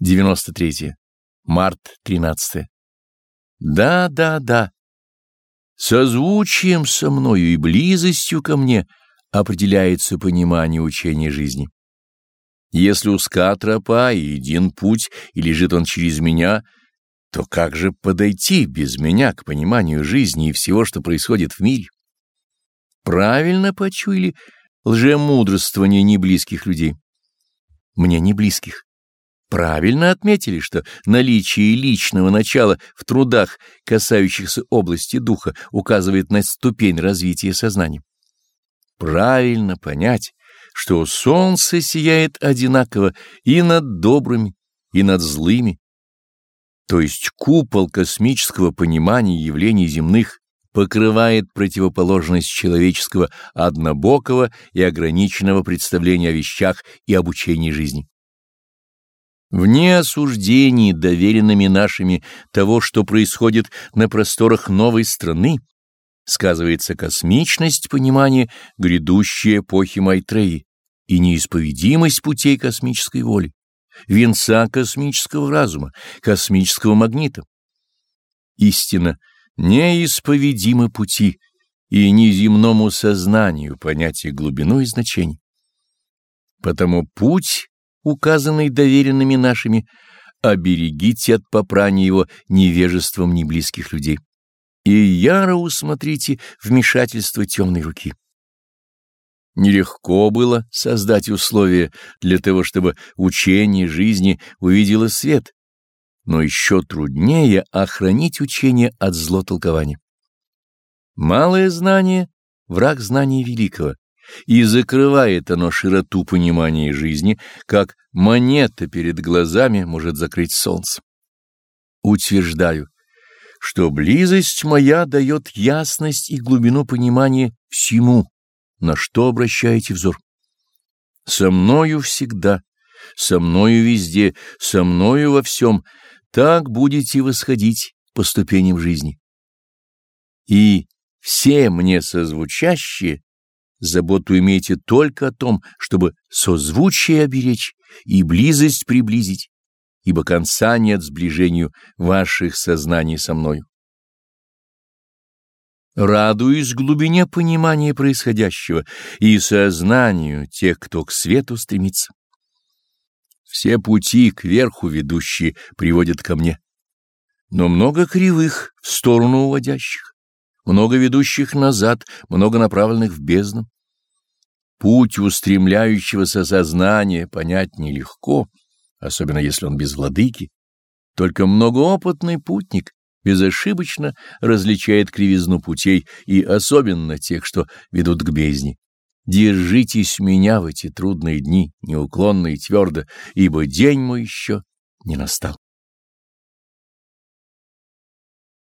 93. Март 13. Да, да, да. Созвучием со мною и близостью ко мне определяется понимание учения жизни. Если узка тропа и един путь, и лежит он через меня, то как же подойти без меня к пониманию жизни и всего, что происходит в мире? Правильно почуяли лжемудрствование неблизких людей? Мне не близких. Правильно отметили, что наличие личного начала в трудах, касающихся области духа, указывает на ступень развития сознания. Правильно понять, что солнце сияет одинаково и над добрыми, и над злыми, то есть купол космического понимания явлений земных покрывает противоположность человеческого однобокого и ограниченного представления о вещах и обучении жизни. Вне осуждений, доверенными нашими того, что происходит на просторах новой страны, сказывается космичность понимания грядущей эпохи Майтреи и неисповедимость путей космической воли, венца космического разума, космического магнита. Истина, неисповедимы пути и неземному сознанию понять их глубину и значение. Потому путь указанный доверенными нашими, оберегите от попрания его невежеством неблизких людей. И яро усмотрите вмешательство темной руки. Нелегко было создать условия для того, чтобы учение жизни увидело свет, но еще труднее охранить учение от злотолкования. Малое знание — враг знания великого, и закрывает оно широту понимания жизни, как монета перед глазами может закрыть солнце. Утверждаю, что близость моя дает ясность и глубину понимания всему, на что обращаете взор. Со мною всегда, со мною везде, со мною во всем, так будете восходить по ступеням жизни. И все мне созвучащие заботу имейте только о том, чтобы созвучие оберечь и близость приблизить, ибо конца нет сближению ваших сознаний со мною. Радуюсь глубине понимания происходящего и сознанию тех, кто к свету стремится. Все пути кверху ведущие приводят ко мне, но много кривых в сторону уводящих много ведущих назад, много направленных в бездну. Путь устремляющегося сознания понять нелегко, особенно если он без владыки. Только многоопытный путник безошибочно различает кривизну путей и особенно тех, что ведут к бездне. Держитесь меня в эти трудные дни, неуклонно и твердо, ибо день мой еще не настал.